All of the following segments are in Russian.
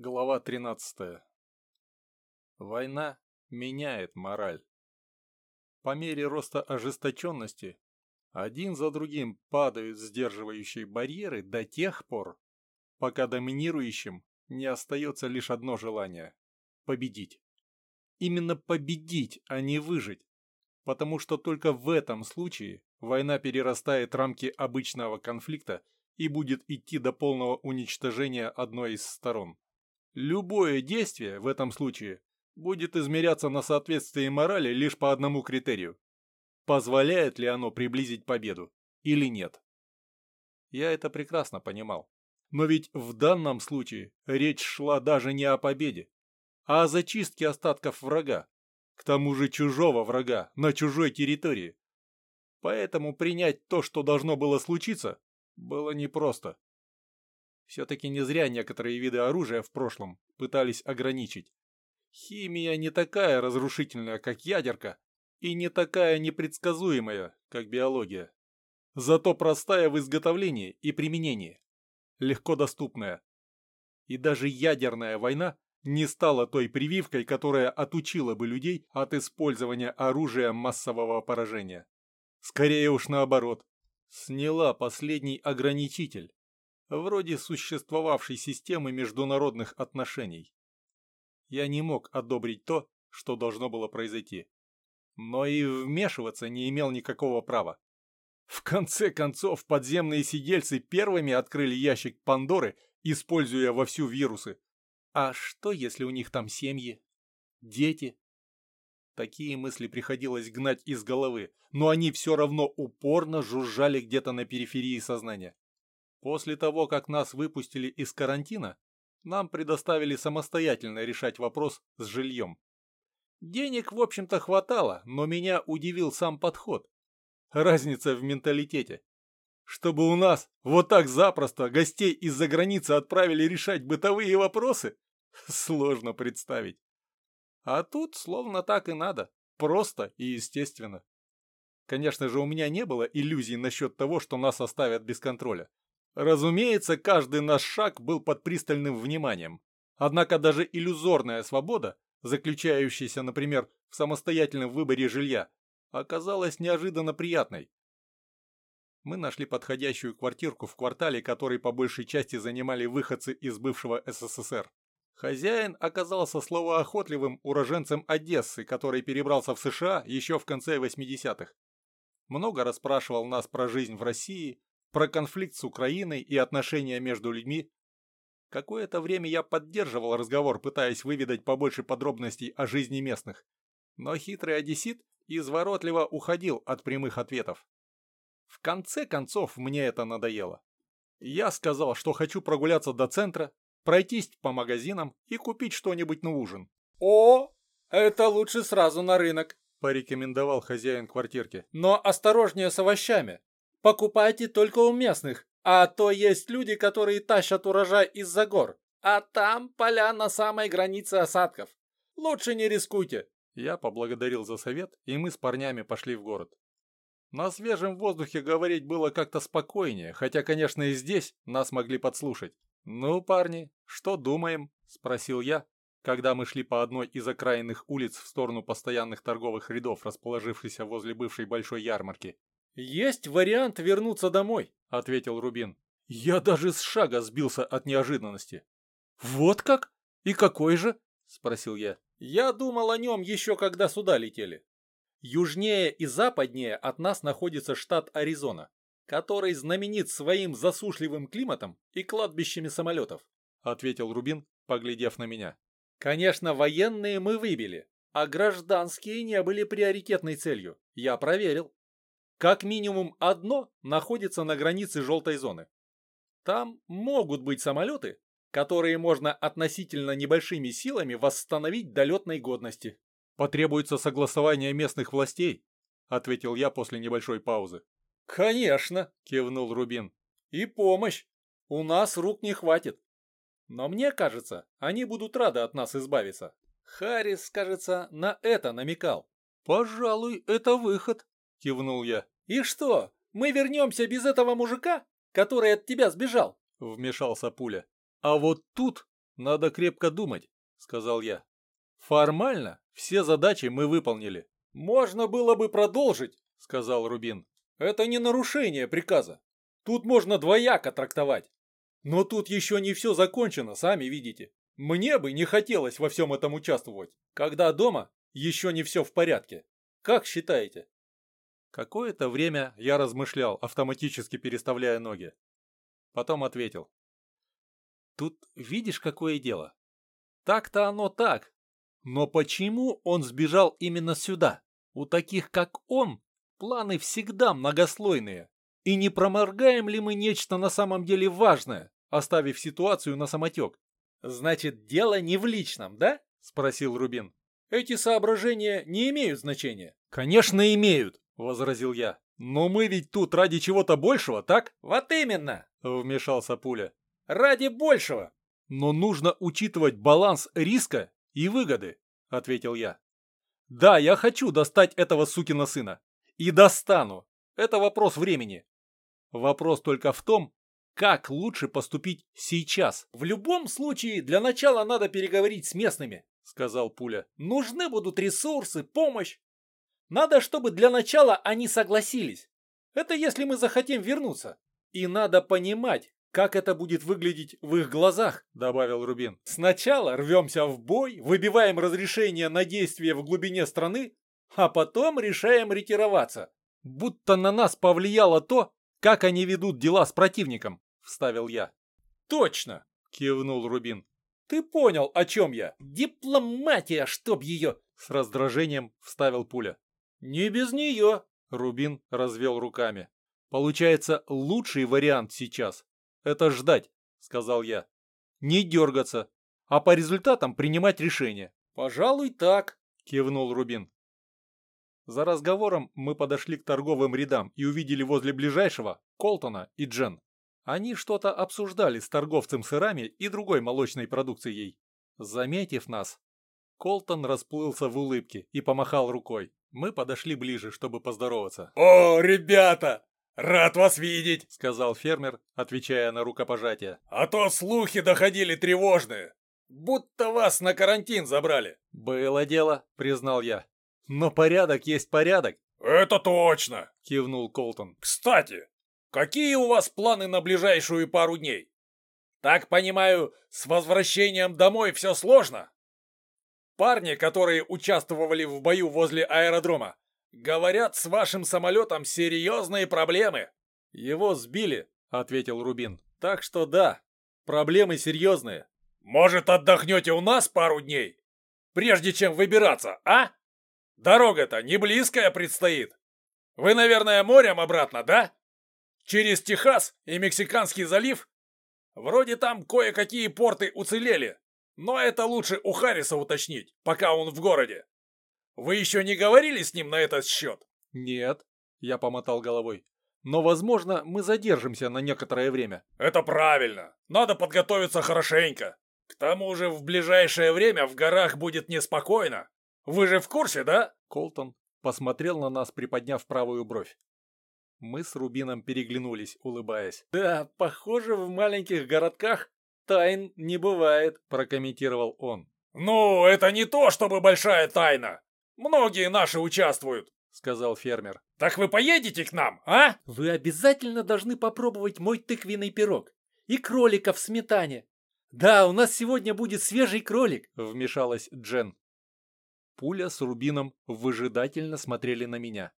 Глава 13. Война меняет мораль. По мере роста ожесточенности один за другим падают сдерживающие барьеры до тех пор, пока доминирующим не остается лишь одно желание – победить. Именно победить, а не выжить, потому что только в этом случае война перерастает рамки обычного конфликта и будет идти до полного уничтожения одной из сторон. Любое действие в этом случае будет измеряться на соответствии морали лишь по одному критерию. Позволяет ли оно приблизить победу или нет? Я это прекрасно понимал. Но ведь в данном случае речь шла даже не о победе, а о зачистке остатков врага. К тому же чужого врага, на чужой территории. Поэтому принять то, что должно было случиться, было непросто. Все-таки не зря некоторые виды оружия в прошлом пытались ограничить. Химия не такая разрушительная, как ядерка, и не такая непредсказуемая, как биология. Зато простая в изготовлении и применении. Легко доступная. И даже ядерная война не стала той прививкой, которая отучила бы людей от использования оружия массового поражения. Скорее уж наоборот. Сняла последний ограничитель, вроде существовавшей системы международных отношений. Я не мог одобрить то, что должно было произойти. Но и вмешиваться не имел никакого права. В конце концов, подземные сидельцы первыми открыли ящик Пандоры, используя вовсю вирусы. А что, если у них там семьи? Дети? Такие мысли приходилось гнать из головы, но они все равно упорно жужжали где-то на периферии сознания. После того, как нас выпустили из карантина, нам предоставили самостоятельно решать вопрос с жильем. Денег, в общем-то, хватало, но меня удивил сам подход. Разница в менталитете. Чтобы у нас вот так запросто гостей из-за границы отправили решать бытовые вопросы, сложно представить. А тут словно так и надо, просто и естественно. Конечно же, у меня не было иллюзий насчет того, что нас оставят без контроля. Разумеется, каждый наш шаг был под пристальным вниманием. Однако даже иллюзорная свобода, заключающаяся, например, в самостоятельном выборе жилья, оказалась неожиданно приятной. Мы нашли подходящую квартирку в квартале, который по большей части занимали выходцы из бывшего СССР. Хозяин оказался словоохотливым уроженцем Одессы, который перебрался в США еще в конце 80-х. Много расспрашивал нас про жизнь в России, про конфликт с Украиной и отношения между людьми. Какое-то время я поддерживал разговор, пытаясь выведать побольше подробностей о жизни местных. Но хитрый одессит изворотливо уходил от прямых ответов. В конце концов мне это надоело. Я сказал, что хочу прогуляться до центра, пройтись по магазинам и купить что-нибудь на ужин. «О, это лучше сразу на рынок», – порекомендовал хозяин квартирки. «Но осторожнее с овощами. Покупайте только у местных, а то есть люди, которые тащат урожай из-за гор, а там поля на самой границе осадков. Лучше не рискуйте. Я поблагодарил за совет, и мы с парнями пошли в город. На свежем воздухе говорить было как-то спокойнее, хотя, конечно, и здесь нас могли подслушать. «Ну, парни, что думаем?» – спросил я, когда мы шли по одной из окраинных улиц в сторону постоянных торговых рядов, расположившихся возле бывшей большой ярмарки. «Есть вариант вернуться домой», — ответил Рубин. Я даже с шага сбился от неожиданности. «Вот как? И какой же?» — спросил я. «Я думал о нем еще когда сюда летели. Южнее и западнее от нас находится штат Аризона, который знаменит своим засушливым климатом и кладбищами самолетов», — ответил Рубин, поглядев на меня. «Конечно, военные мы выбили, а гражданские не были приоритетной целью. Я проверил. Как минимум одно находится на границе желтой зоны. Там могут быть самолеты, которые можно относительно небольшими силами восстановить до летной годности. «Потребуется согласование местных властей», — ответил я после небольшой паузы. «Конечно», — кивнул Рубин. «И помощь. У нас рук не хватит. Но мне кажется, они будут рады от нас избавиться». Харрис, кажется, на это намекал. «Пожалуй, это выход», — кивнул я. «И что, мы вернемся без этого мужика, который от тебя сбежал?» — вмешался Пуля. А вот тут надо крепко думать», — сказал я. «Формально все задачи мы выполнили». «Можно было бы продолжить», — сказал Рубин. «Это не нарушение приказа. Тут можно двояко трактовать. Но тут еще не все закончено, сами видите. Мне бы не хотелось во всем этом участвовать, когда дома еще не все в порядке. Как считаете?» Какое-то время я размышлял, автоматически переставляя ноги. Потом ответил. Тут видишь, какое дело? Так-то оно так. Но почему он сбежал именно сюда? У таких, как он, планы всегда многослойные. И не проморгаем ли мы нечто на самом деле важное, оставив ситуацию на самотек? Значит, дело не в личном, да? Спросил Рубин. Эти соображения не имеют значения. Конечно, имеют, возразил я. Но мы ведь тут ради чего-то большего, так? Вот именно, вмешался Пуля. Ради большего. Но нужно учитывать баланс риска и выгоды, ответил я. Да, я хочу достать этого сукина сына. И достану. Это вопрос времени. Вопрос только в том, как лучше поступить сейчас. В любом случае, для начала надо переговорить с местными, сказал Пуля. Нужны будут ресурсы, помощь. Надо, чтобы для начала они согласились. Это если мы захотим вернуться. И надо понимать, как это будет выглядеть в их глазах, добавил Рубин. Сначала рвемся в бой, выбиваем разрешение на действие в глубине страны, а потом решаем ретироваться. Будто на нас повлияло то, как они ведут дела с противником, вставил я. Точно, кивнул Рубин. Ты понял, о чем я? Дипломатия, чтоб ее! С раздражением вставил пуля. «Не без нее!» — Рубин развел руками. «Получается, лучший вариант сейчас — это ждать», — сказал я. «Не дергаться, а по результатам принимать решение». «Пожалуй, так», — кивнул Рубин. За разговором мы подошли к торговым рядам и увидели возле ближайшего Колтона и Джен. Они что-то обсуждали с торговцем сырами и другой молочной продукцией. Заметив нас, Колтон расплылся в улыбке и помахал рукой. Мы подошли ближе, чтобы поздороваться. «О, ребята! Рад вас видеть!» — сказал фермер, отвечая на рукопожатие. «А то слухи доходили тревожные, будто вас на карантин забрали». «Было дело», — признал я. «Но порядок есть порядок». «Это точно!» — кивнул Колтон. «Кстати, какие у вас планы на ближайшую пару дней? Так понимаю, с возвращением домой все сложно?» Парни, которые участвовали в бою возле аэродрома, говорят, с вашим самолетом серьезные проблемы. Его сбили, ответил Рубин. Так что да, проблемы серьезные. Может, отдохнете у нас пару дней? Прежде чем выбираться, а? Дорога-то не близкая предстоит. Вы, наверное, морем обратно, да? Через Техас и Мексиканский залив? Вроде там кое-какие порты уцелели. Но это лучше у Харриса уточнить, пока он в городе. Вы еще не говорили с ним на этот счет? Нет, я помотал головой. Но, возможно, мы задержимся на некоторое время. Это правильно. Надо подготовиться хорошенько. К тому же в ближайшее время в горах будет неспокойно. Вы же в курсе, да? Колтон посмотрел на нас, приподняв правую бровь. Мы с Рубином переглянулись, улыбаясь. «Да, похоже, в маленьких городках тайн не бывает», – прокомментировал он. «Ну, это не то, чтобы большая тайна. Многие наши участвуют», – сказал фермер. «Так вы поедете к нам, а?» «Вы обязательно должны попробовать мой тыквенный пирог и кролика в сметане. Да, у нас сегодня будет свежий кролик», – вмешалась Джен. Пуля с Рубином выжидательно смотрели на меня.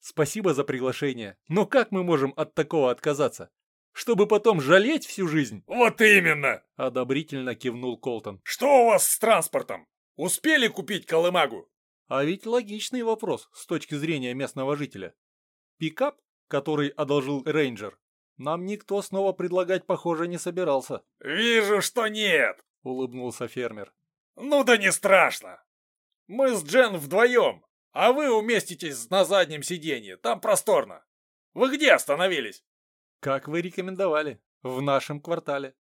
«Спасибо за приглашение, но как мы можем от такого отказаться? Чтобы потом жалеть всю жизнь?» «Вот именно!» – одобрительно кивнул Колтон. «Что у вас с транспортом? Успели купить колымагу?» А ведь логичный вопрос с точки зрения местного жителя. Пикап, который одолжил рейнджер, нам никто снова предлагать, похоже, не собирался. «Вижу, что нет!» – улыбнулся фермер. «Ну да не страшно! Мы с Джен вдвоем, а вы уместитесь на заднем сиденье, там просторно. Вы где остановились?» «Как вы рекомендовали. В нашем квартале.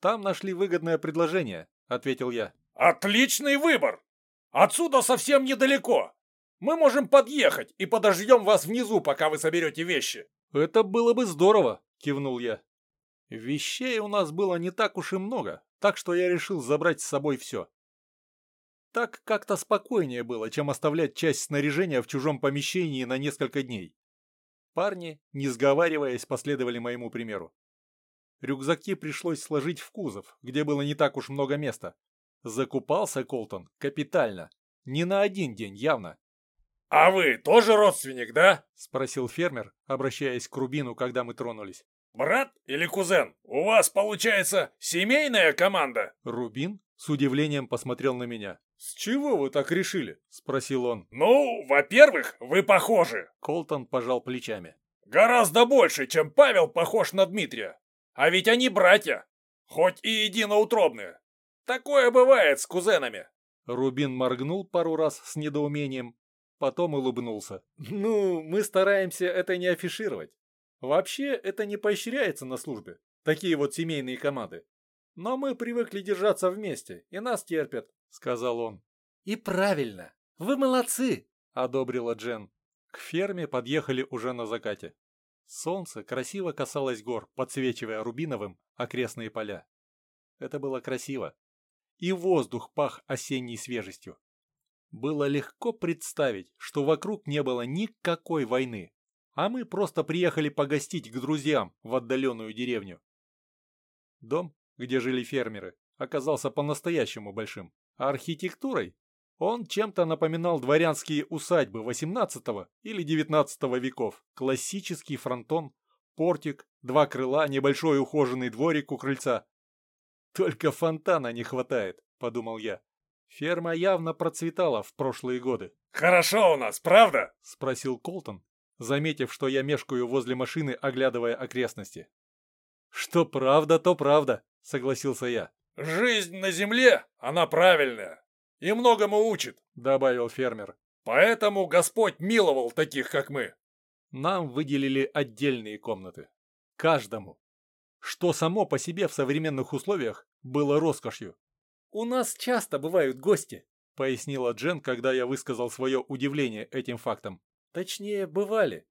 Там нашли выгодное предложение», — ответил я. «Отличный выбор! Отсюда совсем недалеко. Мы можем подъехать и подождем вас внизу, пока вы соберете вещи». «Это было бы здорово», — кивнул я. Вещей у нас было не так уж и много, так что я решил забрать с собой все. Так как-то спокойнее было, чем оставлять часть снаряжения в чужом помещении на несколько дней. Парни, не сговариваясь, последовали моему примеру. Рюкзаки пришлось сложить в кузов, где было не так уж много места. Закупался Колтон капитально. Не на один день, явно. «А вы тоже родственник, да?» — спросил фермер, обращаясь к Рубину, когда мы тронулись. «Брат или кузен? У вас, получается, семейная команда?» Рубин с удивлением посмотрел на меня. «С чего вы так решили?» — спросил он. «Ну, во-первых, вы похожи!» Колтон пожал плечами. «Гораздо больше, чем Павел похож на Дмитрия. А ведь они братья, хоть и единоутробные. Такое бывает с кузенами». Рубин моргнул пару раз с недоумением, потом улыбнулся. «Ну, мы стараемся это не афишировать. Вообще, это не поощряется на службе, такие вот семейные команды. Но мы привыкли держаться вместе, и нас терпят», — сказал он. «И правильно. Вы молодцы», — одобрила Джен. К ферме подъехали уже на закате. Солнце красиво касалось гор, подсвечивая рубиновым окрестные поля. Это было красиво. И воздух пах осенней свежестью. Было легко представить, что вокруг не было никакой войны, а мы просто приехали погостить к друзьям в отдаленную деревню. Дом, где жили фермеры, оказался по-настоящему большим, архитектурой он чем-то напоминал дворянские усадьбы XVIII или XIX веков. Классический фронтон, портик, два крыла, небольшой ухоженный дворик у крыльца. «Только фонтана не хватает», — подумал я. Ферма явно процветала в прошлые годы. «Хорошо у нас, правда?» — спросил Колтон, заметив, что я мешкаю возле машины, оглядывая окрестности. «Что правда, то правда», — согласился я. «Жизнь на земле, она правильная и многому учит», — добавил фермер. «Поэтому Господь миловал таких, как мы». Нам выделили отдельные комнаты. Каждому. Что само по себе в современных условиях было роскошью. «У нас часто бывают гости», — пояснила Джен, когда я высказал свое удивление этим фактом. «Точнее, бывали.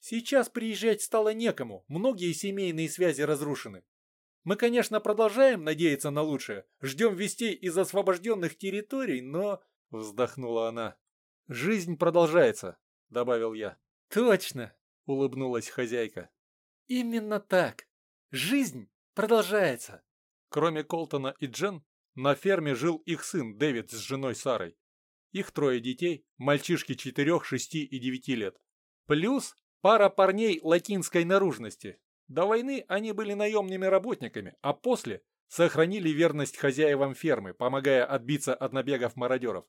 Сейчас приезжать стало некому, многие семейные связи разрушены. Мы, конечно, продолжаем надеяться на лучшее, ждем вестей из освобожденных территорий, но...» Вздохнула она. «Жизнь продолжается», — добавил я. «Точно», — улыбнулась хозяйка. «Именно так. Жизнь продолжается». Кроме Колтона и Джен, на ферме жил их сын Дэвид с женой Сарой. Их трое детей, мальчишки четырех, шести и девяти лет. Плюс пара парней латинской наружности, до войны они были наемными работниками, а после сохранили верность хозяевам фермы, помогая отбиться от набегов мародеров.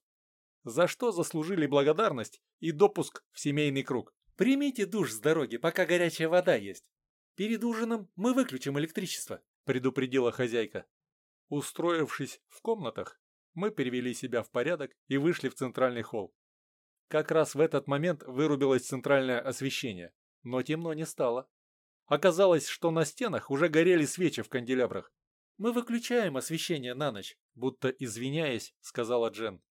За что заслужили благодарность и допуск в семейный круг. «Примите душ с дороги, пока горячая вода есть. Перед ужином мы выключим электричество», — предупредила хозяйка. Устроившись в комнатах, мы перевели себя в порядок и вышли в центральный холл. Как раз в этот момент вырубилось центральное освещение, но темно не стало. Оказалось, что на стенах уже горели свечи в канделябрах. «Мы выключаем освещение на ночь», — будто извиняясь, сказала Джен.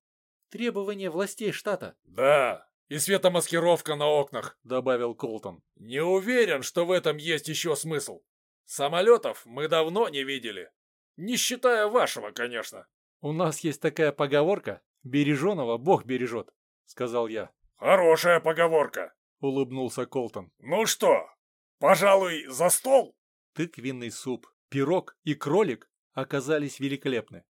«Требование властей штата». «Да, и светомаскировка на окнах», — добавил Колтон. «Не уверен, что в этом есть еще смысл. Самолетов мы давно не видели. Не считая вашего, конечно». «У нас есть такая поговорка. Береженого Бог бережет», — сказал я. «Хорошая поговорка», — улыбнулся Колтон. «Ну что, «Пожалуй, за стол?» Тыквенный суп, пирог и кролик оказались великолепны.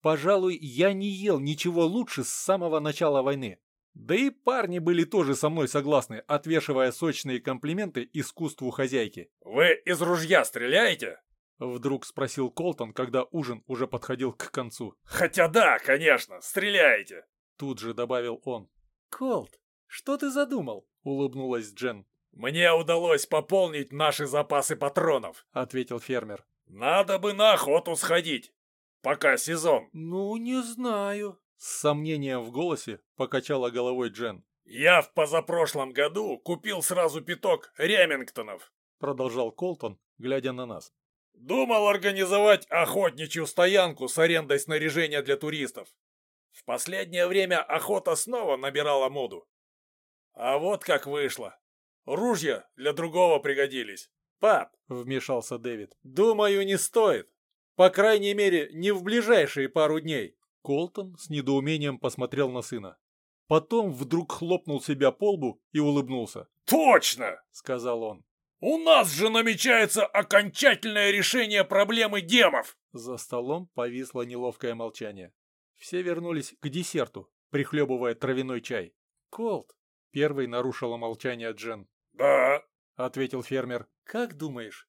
Пожалуй, я не ел ничего лучше с самого начала войны. Да и парни были тоже со мной согласны, отвешивая сочные комплименты искусству хозяйки. «Вы из ружья стреляете?» Вдруг спросил Колтон, когда ужин уже подходил к концу. «Хотя да, конечно, стреляете!» Тут же добавил он. «Колт, что ты задумал?» Улыбнулась Джен. «Мне удалось пополнить наши запасы патронов», — ответил фермер. «Надо бы на охоту сходить, пока сезон». «Ну, не знаю», — с сомнением в голосе покачала головой Джен. «Я в позапрошлом году купил сразу пяток ремингтонов», — продолжал Колтон, глядя на нас. «Думал организовать охотничью стоянку с арендой снаряжения для туристов. В последнее время охота снова набирала моду. А вот как вышло. Ружья для другого пригодились. Пап, вмешался Дэвид. Думаю, не стоит. По крайней мере, не в ближайшие пару дней. Колтон с недоумением посмотрел на сына. Потом вдруг хлопнул себя по лбу и улыбнулся. «Точно!» — сказал он. «У нас же намечается окончательное решение проблемы демов!» За столом повисло неловкое молчание. Все вернулись к десерту, прихлебывая травяной чай. «Колт!» — первый нарушила молчание Джен. «Да», — ответил фермер. «Как думаешь,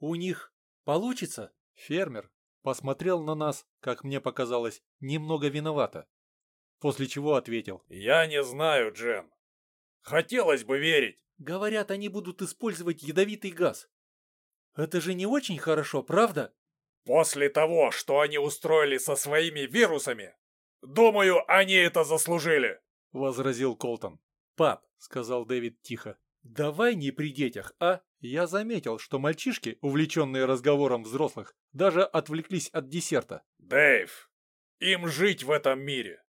у них получится?» Фермер посмотрел на нас, как мне показалось, немного виновато. После чего ответил. «Я не знаю, Джен. Хотелось бы верить». Говорят, они будут использовать ядовитый газ. Это же не очень хорошо, правда? После того, что они устроили со своими вирусами, думаю, они это заслужили. — возразил Колтон. «Пап», — сказал Дэвид тихо, — «давай не при детях, а?» Я заметил, что мальчишки, увлеченные разговором взрослых, даже отвлеклись от десерта. «Дэйв, им жить в этом мире,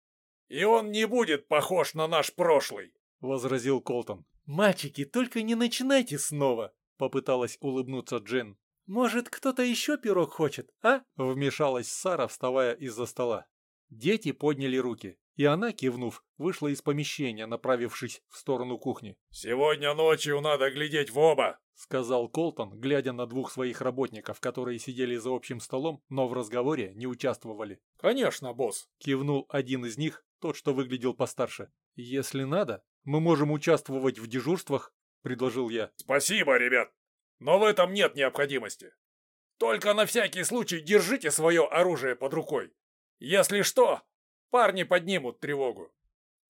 и он не будет похож на наш прошлый», — возразил Колтон. «Мальчики, только не начинайте снова», — попыталась улыбнуться Джин. «Может, кто-то еще пирог хочет, а?» — вмешалась Сара, вставая из-за стола. Дети подняли руки, и она, кивнув, вышла из помещения, направившись в сторону кухни. «Сегодня ночью надо глядеть в оба!» — сказал Колтон, глядя на двух своих работников, которые сидели за общим столом, но в разговоре не участвовали. «Конечно, босс!» — кивнул один из них, тот, что выглядел постарше. «Если надо, мы можем участвовать в дежурствах», — предложил я. «Спасибо, ребят, но в этом нет необходимости. Только на всякий случай держите свое оружие под рукой. Если что, парни поднимут тревогу.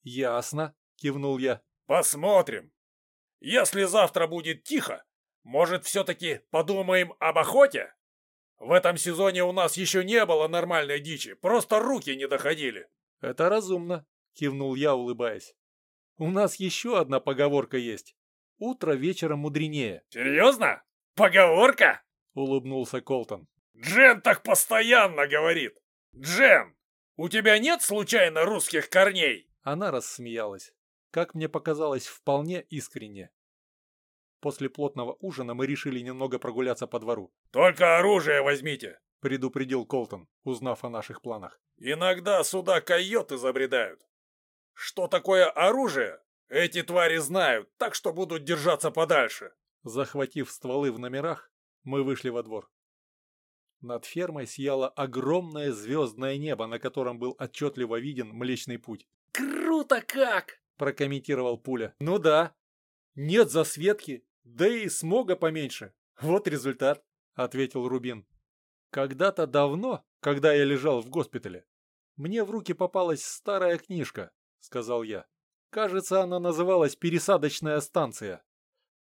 Ясно, кивнул я. Посмотрим. Если завтра будет тихо, может, все-таки подумаем об охоте? В этом сезоне у нас еще не было нормальной дичи, просто руки не доходили. Это разумно, кивнул я, улыбаясь. У нас еще одна поговорка есть. Утро вечером мудренее. Серьезно? Поговорка? Улыбнулся Колтон. Джен так постоянно говорит. «Джен, у тебя нет случайно русских корней?» Она рассмеялась. Как мне показалось, вполне искренне. После плотного ужина мы решили немного прогуляться по двору. «Только оружие возьмите!» — предупредил Колтон, узнав о наших планах. «Иногда сюда койоты забредают. Что такое оружие? Эти твари знают, так что будут держаться подальше». Захватив стволы в номерах, мы вышли во двор. Над фермой сияло огромное звездное небо, на котором был отчетливо виден Млечный Путь. «Круто как!» – прокомментировал Пуля. «Ну да. Нет засветки, да и смога поменьше. Вот результат», – ответил Рубин. «Когда-то давно, когда я лежал в госпитале, мне в руки попалась старая книжка», – сказал я. «Кажется, она называлась «Пересадочная станция».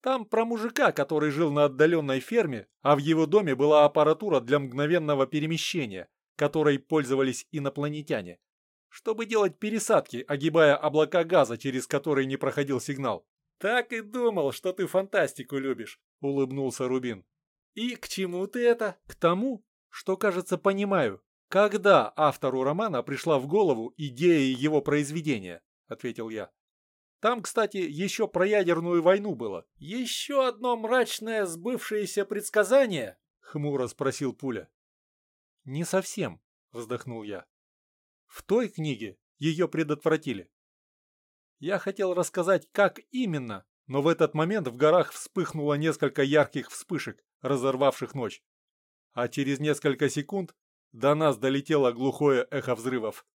Там про мужика, который жил на отдаленной ферме, а в его доме была аппаратура для мгновенного перемещения, которой пользовались инопланетяне, чтобы делать пересадки, огибая облака газа, через которые не проходил сигнал. «Так и думал, что ты фантастику любишь», — улыбнулся Рубин. «И к чему ты это?» «К тому, что, кажется, понимаю, когда автору романа пришла в голову идея его произведения», — ответил я. Там, кстати, еще про ядерную войну было. Еще одно мрачное сбывшееся предсказание? Хмуро спросил Пуля. Не совсем, вздохнул я. В той книге ее предотвратили. Я хотел рассказать, как именно, но в этот момент в горах вспыхнуло несколько ярких вспышек, разорвавших ночь. А через несколько секунд до нас долетело глухое эхо взрывов.